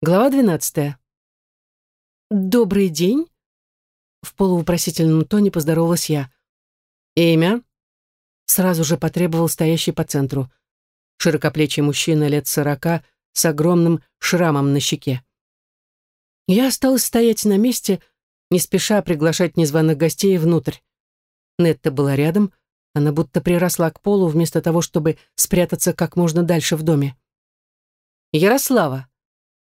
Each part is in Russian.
Глава двенадцатая. «Добрый день!» В полувопросительном тоне поздоровалась я. «Имя?» Сразу же потребовал стоящий по центру. Широкоплечий мужчина лет сорока с огромным шрамом на щеке. Я осталась стоять на месте, не спеша приглашать незваных гостей внутрь. Нетта была рядом, она будто приросла к полу вместо того, чтобы спрятаться как можно дальше в доме. «Ярослава», —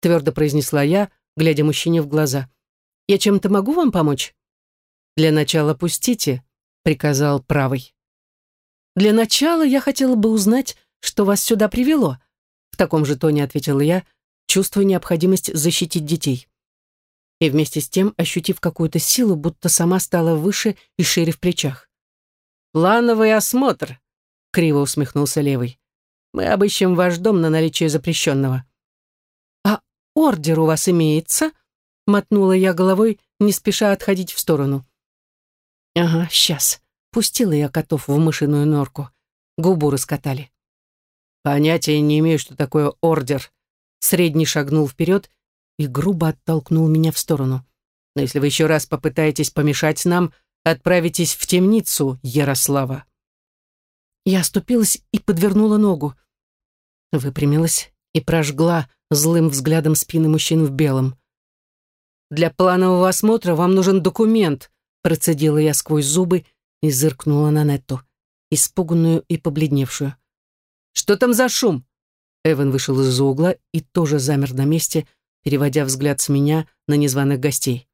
твердо произнесла я, глядя мужчине в глаза. «Я чем-то могу вам помочь?» «Для начала пустите», — приказал правый. «Для начала я хотела бы узнать, что вас сюда привело», — в таком же тоне ответила я, чувствуя необходимость защитить детей. И вместе с тем ощутив какую-то силу, будто сама стала выше и шире в плечах. «Плановый осмотр», — криво усмехнулся левый. «Мы обыщем ваш дом на наличие запрещенного». «А ордер у вас имеется?» — мотнула я головой, не спеша отходить в сторону. «Ага, сейчас. Пустила я котов в мышиную норку. Губу раскатали». «Понятия не имею, что такое ордер». Средний шагнул вперед и грубо оттолкнул меня в сторону. «Но если вы еще раз попытаетесь помешать нам, отправитесь в темницу, Ярослава». Я оступилась и подвернула ногу. Выпрямилась и прожгла злым взглядом спины мужчин в белом. «Для планового осмотра вам нужен документ», процедила я сквозь зубы и зыркнула на Нетту, испуганную и побледневшую. «Что там за шум?» Эван вышел из-за угла и тоже замер на месте, переводя взгляд с меня на незваных гостей.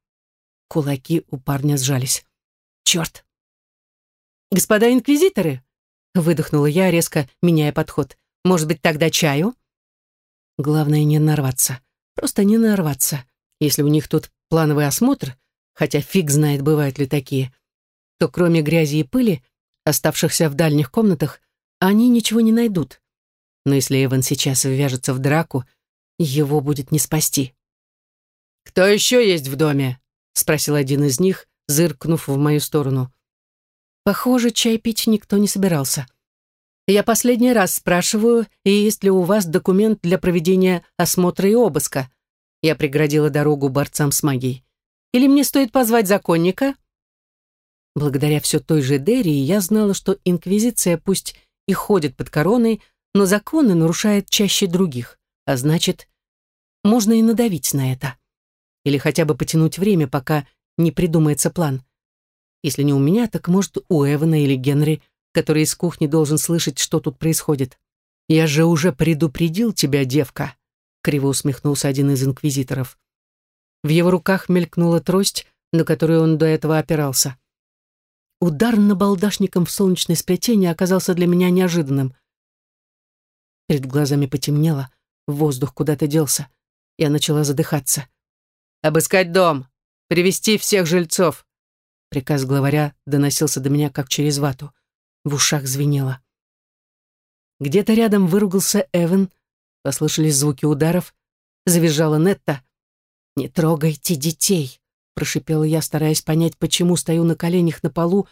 Кулаки у парня сжались. «Черт!» «Господа инквизиторы!» — выдохнула я, резко меняя подход. «Может быть, тогда чаю?» Главное не нарваться. Просто не нарваться. Если у них тут плановый осмотр, хотя фиг знает, бывают ли такие, то кроме грязи и пыли, оставшихся в дальних комнатах, они ничего не найдут. Но если Эван сейчас ввяжется в драку, его будет не спасти. «Кто еще есть в доме?» — спросил один из них, зыркнув в мою сторону. Похоже, чай пить никто не собирался. Я последний раз спрашиваю, есть ли у вас документ для проведения осмотра и обыска. Я преградила дорогу борцам с магией. Или мне стоит позвать законника? Благодаря все той же Дерри я знала, что Инквизиция пусть и ходит под короной, но законы нарушает чаще других, а значит, можно и надавить на это. Или хотя бы потянуть время, пока не придумается план. Если не у меня, так может у Эвана или Генри, который из кухни должен слышать, что тут происходит. «Я же уже предупредил тебя, девка», — криво усмехнулся один из инквизиторов. В его руках мелькнула трость, на которую он до этого опирался. Удар набалдашником в солнечное сплетение оказался для меня неожиданным. Перед глазами потемнело, воздух куда-то делся. Я начала задыхаться. «Обыскать дом! Привести всех жильцов!» Приказ главаря доносился до меня, как через вату. В ушах звенело. Где-то рядом выругался Эван, послышались звуки ударов, завизжала Нетта. «Не трогайте детей!» прошипела я, стараясь понять, почему стою на коленях на полу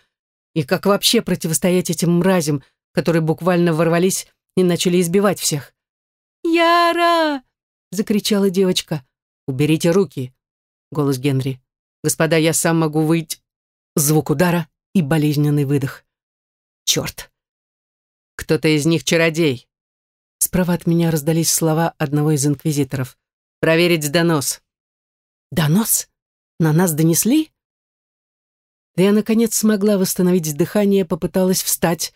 и как вообще противостоять этим мразям, которые буквально ворвались и начали избивать всех. «Яра!» — закричала девочка. «Уберите руки!» — голос Генри. «Господа, я сам могу выйти...» Звук удара и болезненный выдох. «Черт!» «Кто-то из них чародей!» Справа от меня раздались слова одного из инквизиторов. «Проверить донос!» «Донос?» На нас донесли? Я, наконец, смогла восстановить дыхание, попыталась встать,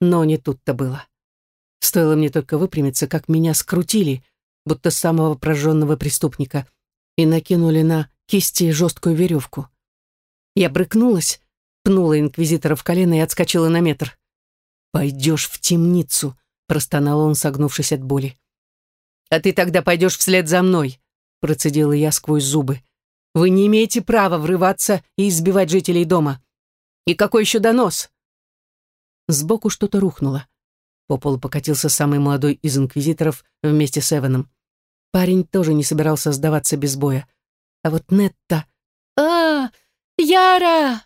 но не тут-то было. Стоило мне только выпрямиться, как меня скрутили, будто самого прожженного преступника, и накинули на кисти жесткую веревку. Я брыкнулась, пнула инквизитора в колено и отскочила на метр. «Пойдешь в темницу», — простонал он, согнувшись от боли. «А ты тогда пойдешь вслед за мной», — процедила я сквозь зубы. Вы не имеете права врываться и избивать жителей дома. И какой еще донос?» Сбоку что-то рухнуло. По полу покатился самый молодой из инквизиторов вместе с Эваном. Парень тоже не собирался сдаваться без боя. А вот Нетта... а, Яра!»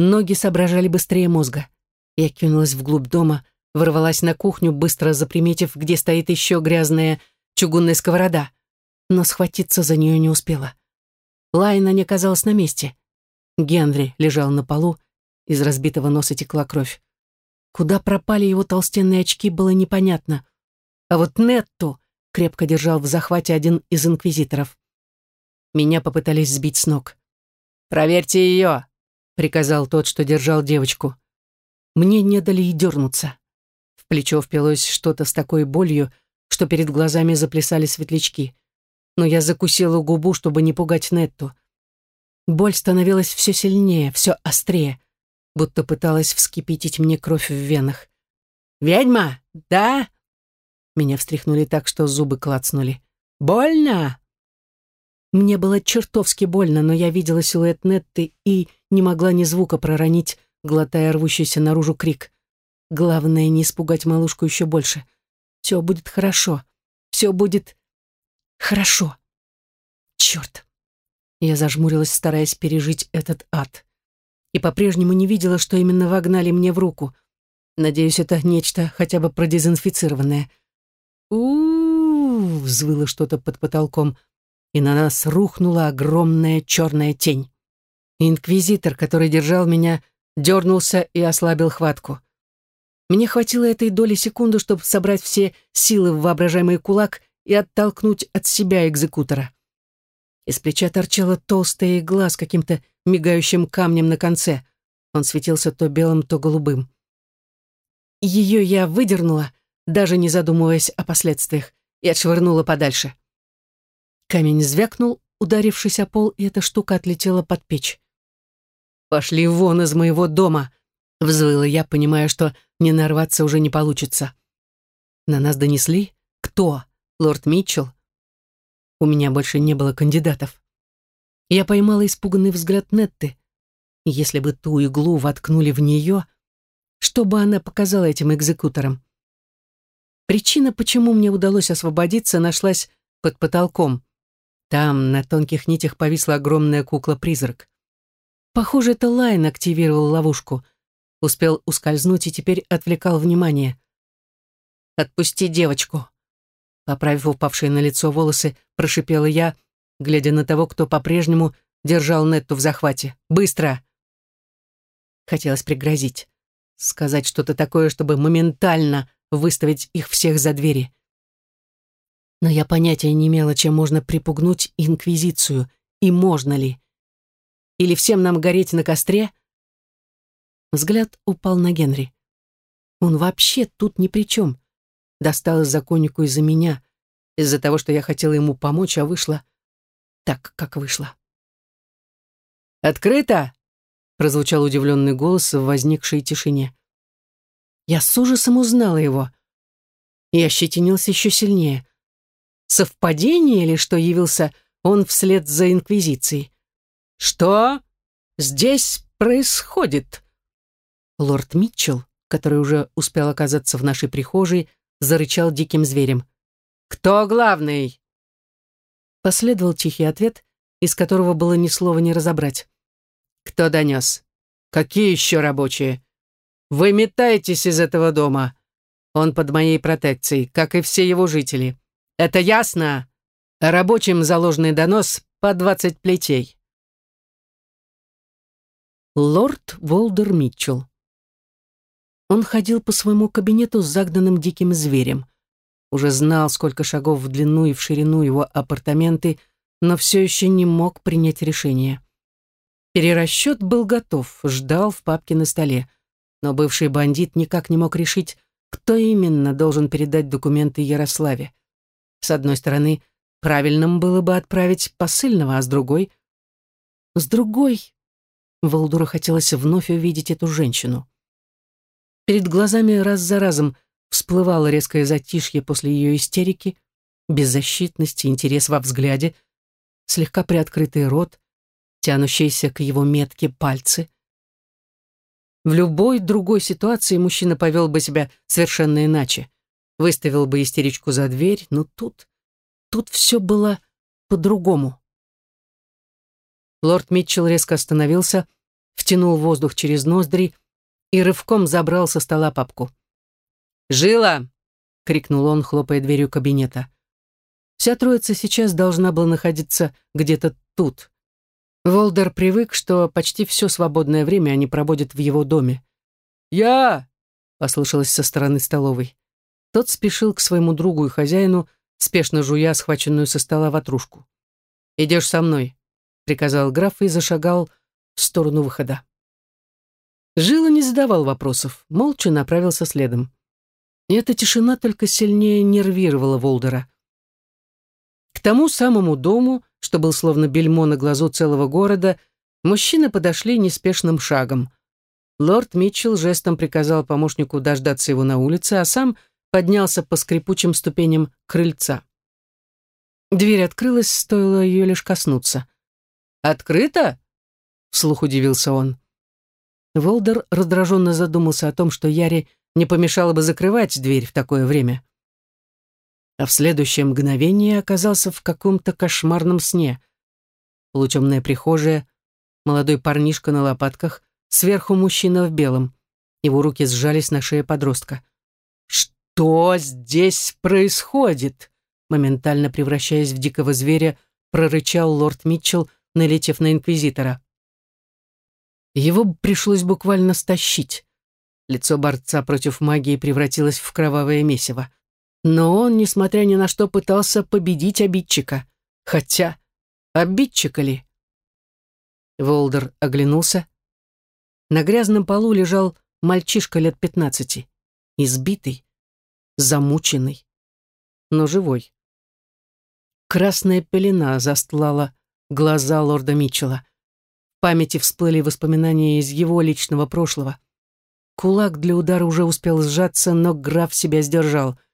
Ноги соображали быстрее мозга. Я кинулась вглубь дома, ворвалась на кухню, быстро заприметив, где стоит еще грязная чугунная сковорода. но схватиться за нее не успела. Лайна не оказалась на месте. Генри лежал на полу, из разбитого носа текла кровь. Куда пропали его толстенные очки, было непонятно. А вот Нетту крепко держал в захвате один из инквизиторов. Меня попытались сбить с ног. «Проверьте ее!» — приказал тот, что держал девочку. Мне не дали и дернуться. В плечо впилось что-то с такой болью, что перед глазами заплясали светлячки. Но я закусила губу, чтобы не пугать Нетту. Боль становилась все сильнее, все острее, будто пыталась вскипятить мне кровь в венах. «Ведьма, да?» Меня встряхнули так, что зубы клацнули. «Больно?» Мне было чертовски больно, но я видела силуэт Нетты и не могла ни звука проронить, глотая рвущийся наружу крик. Главное, не испугать малышку еще больше. Все будет хорошо. Все будет хорошо. Черт. Я зажмурилась, стараясь пережить этот ад. И по-прежнему не видела, что именно вогнали мне в руку. Надеюсь, это нечто хотя бы продезинфицированное. у взвыло что-то под потолком, и на нас рухнула огромная черная тень. Инквизитор, который держал меня, дернулся и ослабил хватку. Мне хватило этой доли секунды, чтобы собрать все силы в воображаемый кулак и оттолкнуть от себя экзекутора. Из плеча торчала толстая игла с каким-то мигающим камнем на конце. Он светился то белым, то голубым. Ее я выдернула, даже не задумываясь о последствиях, и отшвырнула подальше. Камень звякнул, ударившись о пол, и эта штука отлетела под печь. «Пошли вон из моего дома!» — взвыла я, понимая, что не нарваться уже не получится. На нас донесли? Кто? Лорд Митчелл? У меня больше не было кандидатов. Я поймала испуганный взгляд Нетты. Если бы ту иглу воткнули в нее, что бы она показала этим экзекуторам? Причина, почему мне удалось освободиться, нашлась под потолком. Там на тонких нитях повисла огромная кукла-призрак. Похоже, это Лайн активировал ловушку. Успел ускользнуть и теперь отвлекал внимание. «Отпусти девочку!» Поправив упавшие на лицо волосы, прошипела я, глядя на того, кто по-прежнему держал Нетту в захвате. «Быстро!» Хотелось пригрозить. Сказать что-то такое, чтобы моментально выставить их всех за двери. Но я понятия не имела, чем можно припугнуть Инквизицию, и можно ли. Или всем нам гореть на костре? Взгляд упал на Генри. Он вообще тут ни при чем. Досталось законнику из-за меня, из-за того, что я хотела ему помочь, а вышла так, как вышла. «Открыто!» — прозвучал удивленный голос в возникшей тишине. Я с ужасом узнала его. И ощетинился еще сильнее. Совпадение ли, что явился он вслед за Инквизицией? «Что здесь происходит?» Лорд Митчелл, который уже успел оказаться в нашей прихожей, зарычал диким зверем. «Кто главный?» Последовал тихий ответ, из которого было ни слова не разобрать. «Кто донес? Какие еще рабочие? Вы метаетесь из этого дома. Он под моей протекцией, как и все его жители. Это ясно? Рабочим заложенный донос по двадцать плетей» лорд Волдер Митчелл. Он ходил по своему кабинету с загнанным диким зверем. Уже знал, сколько шагов в длину и в ширину его апартаменты, но все еще не мог принять решение. Перерасчет был готов, ждал в папке на столе, но бывший бандит никак не мог решить, кто именно должен передать документы Ярославе. С одной стороны, правильным было бы отправить посыльного, а с другой... С другой, Валдуру хотелось вновь увидеть эту женщину. Перед глазами раз за разом всплывало резкое затишье после ее истерики, беззащитность и интерес во взгляде, слегка приоткрытый рот, тянущиеся к его метке пальцы. В любой другой ситуации мужчина повел бы себя совершенно иначе. Выставил бы истеричку за дверь, но тут... Тут все было по-другому. Лорд Митчелл резко остановился, втянул воздух через ноздри и рывком забрал со стола папку. «Жила!» — крикнул он, хлопая дверью кабинета. Вся троица сейчас должна была находиться где-то тут. Волдер привык, что почти все свободное время они проводят в его доме. «Я!» — послышалось со стороны столовой. Тот спешил к своему другу и хозяину, спешно жуя схваченную со стола ватрушку. «Идешь со мной», — приказал граф и зашагал в сторону выхода. Жила не задавал вопросов, молча направился следом. И эта тишина только сильнее нервировала Волдера. К тому самому дому, что был словно бельмо на глазу целого города, мужчины подошли неспешным шагом. Лорд Митчелл жестом приказал помощнику дождаться его на улице, а сам поднялся по скрипучим ступеням крыльца. Дверь открылась, стоило ее лишь коснуться. «Открыто?» — вслух удивился он. Волдер раздраженно задумался о том, что Яре не помешало бы закрывать дверь в такое время а в следующее мгновение оказался в каком-то кошмарном сне. Полутемная прихожая, молодой парнишка на лопатках, сверху мужчина в белом. Его руки сжались на шее подростка. «Что здесь происходит?» Моментально превращаясь в дикого зверя, прорычал лорд Митчелл, налетев на инквизитора. Его пришлось буквально стащить. Лицо борца против магии превратилось в кровавое месиво. Но он, несмотря ни на что, пытался победить обидчика. Хотя, обидчика ли? Волдер оглянулся. На грязном полу лежал мальчишка лет пятнадцати. Избитый, замученный, но живой. Красная пелена застлала глаза лорда Митчелла. В памяти всплыли воспоминания из его личного прошлого. Кулак для удара уже успел сжаться, но граф себя сдержал —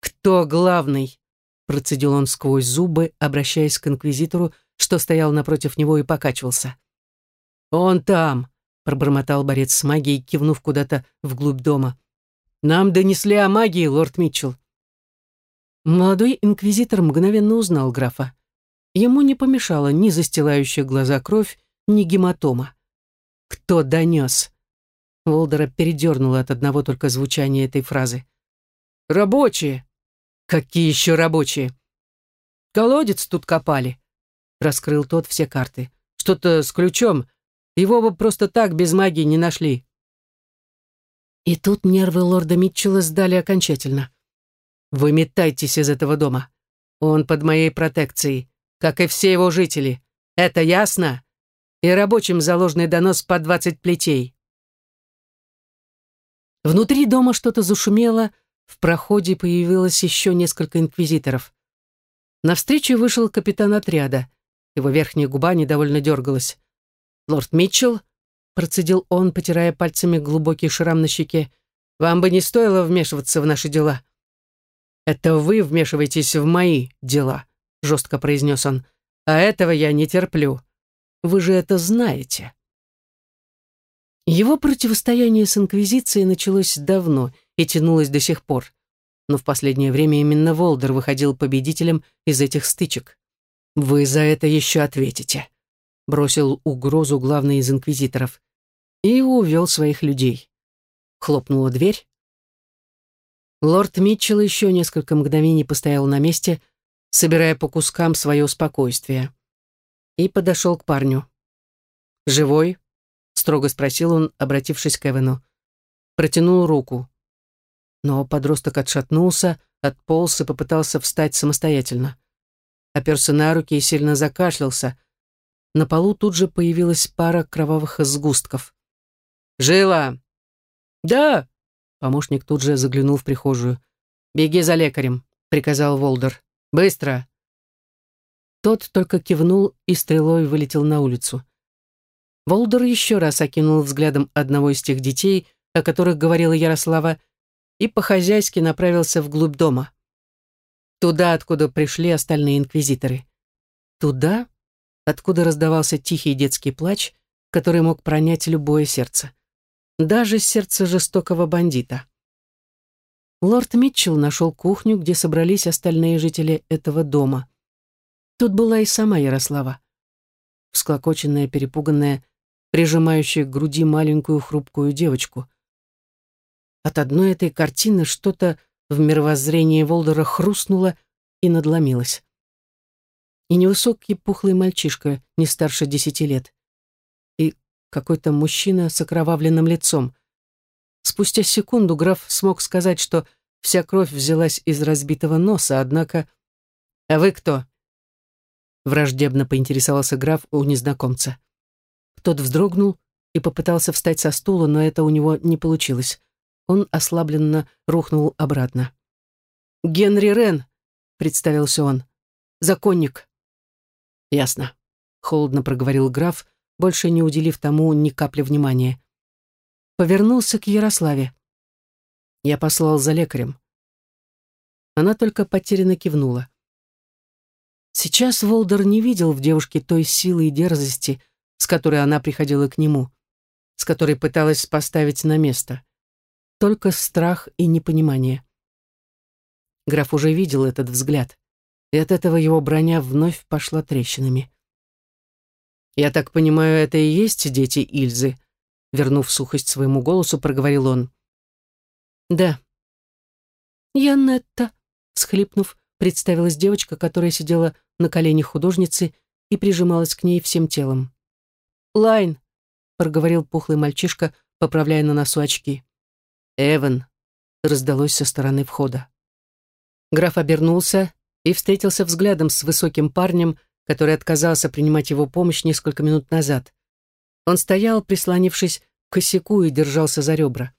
«Кто главный?» Процедил он сквозь зубы, обращаясь к инквизитору, что стоял напротив него и покачивался. «Он там!» — пробормотал борец с магией, кивнув куда-то вглубь дома. «Нам донесли о магии, лорд Митчелл». Молодой инквизитор мгновенно узнал графа. Ему не помешала ни застилающая глаза кровь, ни гематома. «Кто донес?» Волдера передернуло от одного только звучания этой фразы. «Рабочие!» «Какие еще рабочие?» «Колодец тут копали», — раскрыл тот все карты. «Что-то с ключом. Его бы просто так без магии не нашли». И тут нервы лорда Митчелла сдали окончательно. «Выметайтесь из этого дома. Он под моей протекцией, как и все его жители. Это ясно? И рабочим заложенный донос по двадцать плетей». Внутри дома что-то зашумело, в проходе появилось еще несколько инквизиторов. Навстречу вышел капитан отряда. Его верхняя губа недовольно дергалась. «Лорд Митчелл», — процедил он, потирая пальцами глубокий шрам на щеке, «вам бы не стоило вмешиваться в наши дела». «Это вы вмешиваетесь в мои дела», — жестко произнес он. «А этого я не терплю. Вы же это знаете». Его противостояние с Инквизицией началось давно и тянулось до сих пор. Но в последнее время именно Волдер выходил победителем из этих стычек. «Вы за это еще ответите», — бросил угрозу главный из инквизиторов и увел своих людей. Хлопнула дверь. Лорд Митчелл еще несколько мгновений постоял на месте, собирая по кускам свое спокойствие, и подошел к парню. «Живой?» строго спросил он, обратившись к Эвану. Протянул руку. Но подросток отшатнулся, отполз и попытался встать самостоятельно. Оперся на руки и сильно закашлялся. На полу тут же появилась пара кровавых сгустков. «Жила!» «Да!» Помощник тут же заглянул в прихожую. «Беги за лекарем», — приказал Волдер. «Быстро!» Тот только кивнул и стрелой вылетел на улицу. Волдер еще раз окинул взглядом одного из тех детей, о которых говорила Ярослава, и по-хозяйски направился вглубь дома. Туда, откуда пришли остальные инквизиторы. Туда, откуда раздавался тихий детский плач, который мог пронять любое сердце. Даже сердце жестокого бандита. Лорд Митчелл нашел кухню, где собрались остальные жители этого дома. Тут была и сама Ярослава. Всклокоченная, перепуганная, прижимающая к груди маленькую хрупкую девочку. От одной этой картины что-то в мировоззрении Волдера хрустнуло и надломилась. И невысокий пухлый мальчишка, не старше десяти лет. И какой-то мужчина с окровавленным лицом. Спустя секунду граф смог сказать, что вся кровь взялась из разбитого носа, однако... «А вы кто?» Враждебно поинтересовался граф у незнакомца. Тот вздрогнул и попытался встать со стула, но это у него не получилось. Он ослабленно рухнул обратно. «Генри Рен», — представился он, — «законник». «Ясно», — холодно проговорил граф, больше не уделив тому ни капли внимания. Повернулся к Ярославе. Я послал за лекарем. Она только потерянно кивнула. Сейчас Волдер не видел в девушке той силы и дерзости, с которой она приходила к нему, с которой пыталась поставить на место. Только страх и непонимание. Граф уже видел этот взгляд, и от этого его броня вновь пошла трещинами. «Я так понимаю, это и есть дети Ильзы?» Вернув сухость своему голосу, проговорил он. «Да». «Я Нетта», — схлипнув, представилась девочка, которая сидела на коленях художницы и прижималась к ней всем телом. «Лайн», — проговорил пухлый мальчишка, поправляя на носу очки. «Эван», — раздалось со стороны входа. Граф обернулся и встретился взглядом с высоким парнем, который отказался принимать его помощь несколько минут назад. Он стоял, прислонившись к косяку и держался за ребра.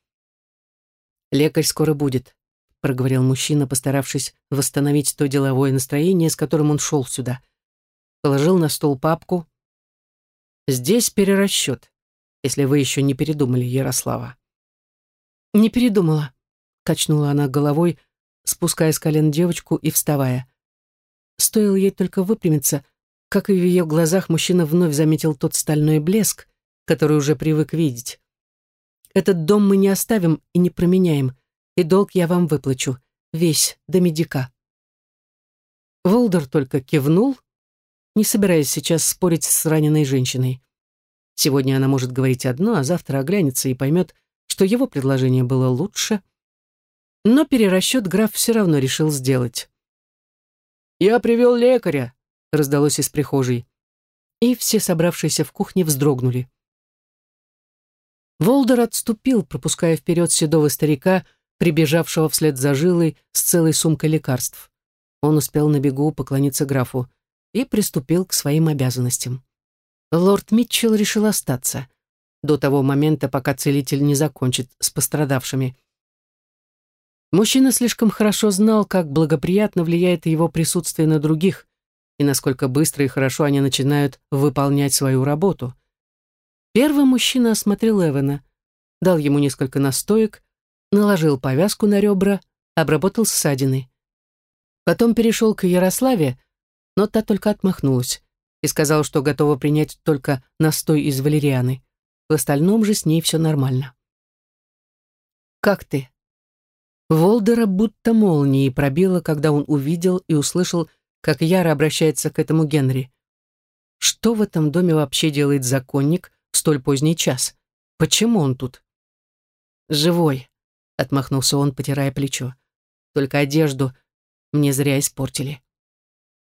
«Лекарь скоро будет», — проговорил мужчина, постаравшись восстановить то деловое настроение, с которым он шел сюда. Положил на стол папку. «Здесь перерасчет, если вы еще не передумали, Ярослава». «Не передумала», — качнула она головой, спуская с колен девочку и вставая. Стоило ей только выпрямиться, как и в ее глазах мужчина вновь заметил тот стальной блеск, который уже привык видеть. «Этот дом мы не оставим и не променяем и долг я вам выплачу, весь, до медика». Волдер только кивнул, не собираясь сейчас спорить с раненой женщиной. Сегодня она может говорить одно, а завтра оглянется и поймет, что его предложение было лучше. Но перерасчет граф все равно решил сделать. «Я привел лекаря», — раздалось из прихожей. И все собравшиеся в кухне вздрогнули. Волдер отступил, пропуская вперед седого старика, прибежавшего вслед за жилой с целой сумкой лекарств. Он успел на бегу поклониться графу и приступил к своим обязанностям. Лорд Митчелл решил остаться до того момента, пока целитель не закончит с пострадавшими. Мужчина слишком хорошо знал, как благоприятно влияет его присутствие на других и насколько быстро и хорошо они начинают выполнять свою работу. Первым мужчина осмотрел Эвана, дал ему несколько настоек, наложил повязку на ребра, обработал ссадины. Потом перешел к Ярославе, но та только отмахнулась и сказала, что готова принять только настой из валерианы. В остальном же с ней все нормально. «Как ты?» Волдера будто молнией пробило, когда он увидел и услышал, как Яра обращается к этому Генри. Что в этом доме вообще делает законник в столь поздний час? Почему он тут? «Живой», отмахнулся он, потирая плечо. Только одежду мне зря испортили.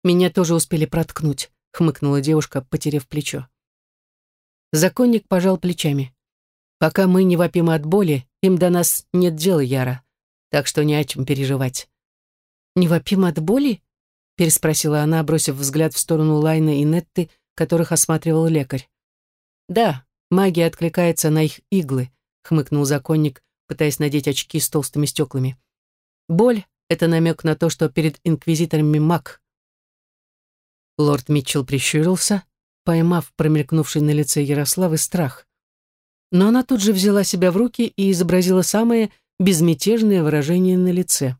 Меня тоже успели проткнуть, хмыкнула девушка, потеряв плечо. Законник пожал плечами. Пока мы не вопим от боли, им до нас нет дела, Яра, так что не о чем переживать. Не вопим от боли? переспросила она, бросив взгляд в сторону Лайна и Нетты, которых осматривал лекарь. Да, магия откликается на их иглы, хмыкнул законник, пытаясь надеть очки с толстыми стеклами. Боль — это намек на то, что перед инквизиторами маг. Лорд Митчелл прищурился, поймав промелькнувший на лице Ярославы страх. Но она тут же взяла себя в руки и изобразила самое безмятежное выражение на лице.